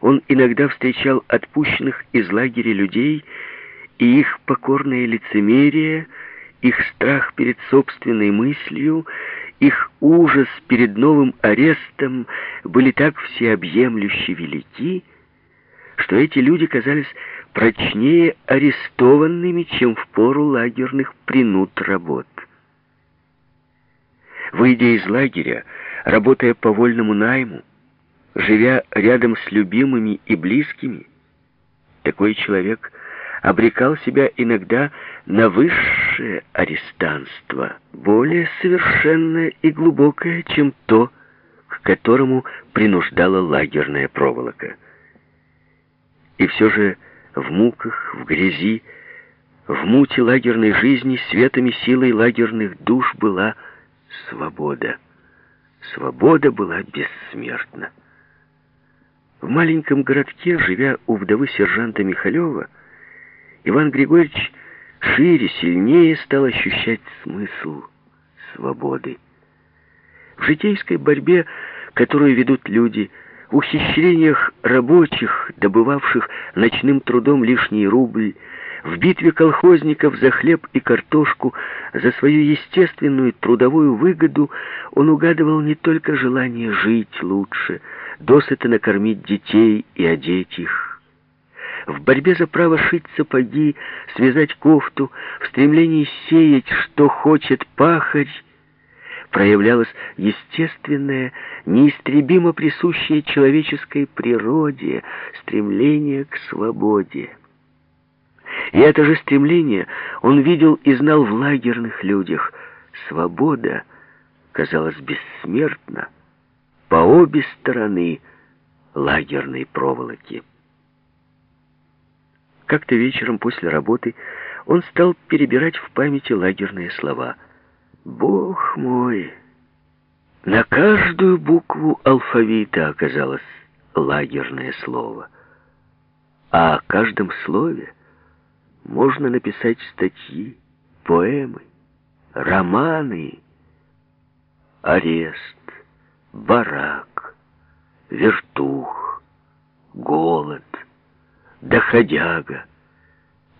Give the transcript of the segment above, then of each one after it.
он иногда встречал отпущенных из лагеря людей, и их покорное лицемерие, их страх перед собственной мыслью, их ужас перед новым арестом были так всеобъемлюще велики, что эти люди казались прочнее арестованными, чем в пору лагерных принуд работ. Выйдя из лагеря, работая по вольному найму, живя рядом с любимыми и близкими, такой человек обрекал себя иногда на высшее арестанство, более совершенное и глубокое, чем то, к которому принуждала лагерная проволока. И все же в муках, в грязи, в муте лагерной жизни светом и силой лагерных душ была свобода. Свобода была бессмертна. В маленьком городке, живя у вдовы сержанта Михалева, Иван Григорьевич шире, сильнее стал ощущать смысл свободы. В житейской борьбе, которую ведут люди, в ухищрениях рабочих, добывавших ночным трудом лишний рубль, в битве колхозников за хлеб и картошку, за свою естественную трудовую выгоду, он угадывал не только желание жить лучше, досыта накормить детей и одеть их. В борьбе за право шить сапоги, связать кофту, в стремлении сеять, что хочет пахарь, проявлялось естественное, неистребимо присущее человеческой природе стремление к свободе. И это же стремление он видел и знал в лагерных людях. Свобода казалась бессмертна по обе стороны лагерной проволоки. Как-то вечером после работы он стал перебирать в памяти лагерные слова — Бог мой! На каждую букву алфавита оказалось лагерное слово. А о каждом слове можно написать статьи, поэмы, романы. Арест, барак, вертух, голод, доходяга,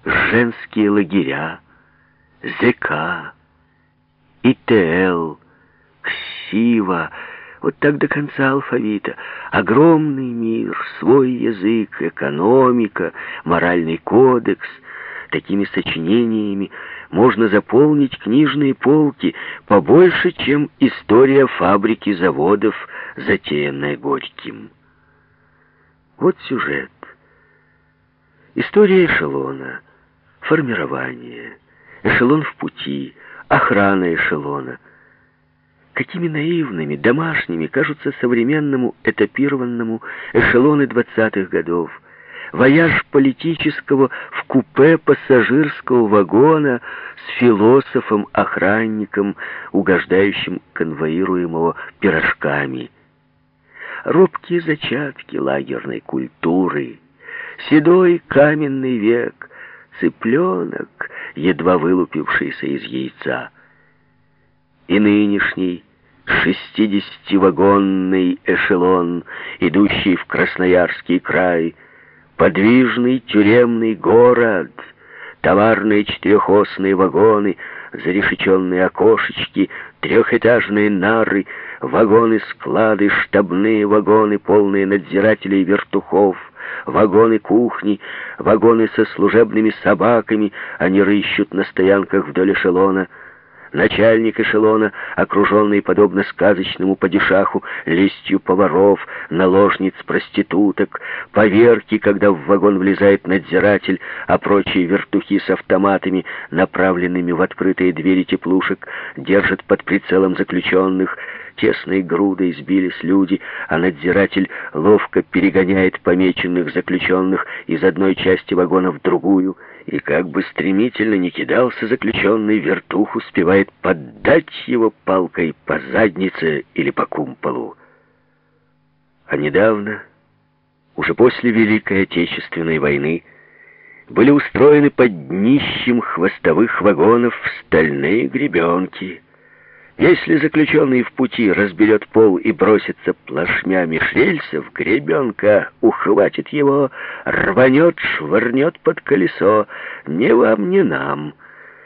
женские лагеря, ЗК, ИТЛ, Ксива, вот так до конца алфавита. Огромный мир, свой язык, экономика, моральный кодекс. Такими сочинениями можно заполнить книжные полки побольше, чем история фабрики заводов, затеянная Горьким. Вот сюжет. История эшелона, формирование, эшелон в пути — охрана эшелона. Какими наивными, домашними кажутся современному этапированному эшелоны двадцатых годов. Вояж политического в купе пассажирского вагона с философом-охранником, угождающим конвоируемого пирожками. Робкие зачатки лагерной культуры, седой каменный век, цыпленок, едва вылупившийся из яйца. И нынешний шестидесятивагонный эшелон, идущий в Красноярский край, подвижный тюремный город, товарные четырехосные вагоны, зарешеченные окошечки, трехэтажные нары, вагоны-склады, штабные вагоны, полные надзирателей вертухов, вагоны кухни, вагоны со служебными собаками, они рыщут на стоянках вдоль эшелона. Начальник эшелона, окруженный, подобно сказочному падишаху, листью поваров, наложниц, проституток, поверки, когда в вагон влезает надзиратель, а прочие вертухи с автоматами, направленными в открытые двери теплушек, держат под прицелом заключенных, Тесной грудой сбились люди, а надзиратель ловко перегоняет помеченных заключенных из одной части вагона в другую, и как бы стремительно не кидался заключенный, вертух успевает поддать его палкой по заднице или по кумполу. А недавно, уже после Великой Отечественной войны, были устроены под днищем хвостовых вагонов стальные гребенки — Если заключенный в пути разберет пол и бросится плашмя меж рельсов, гребенка ухватит его, рванет, швырнет под колесо. Ни вам, ни нам —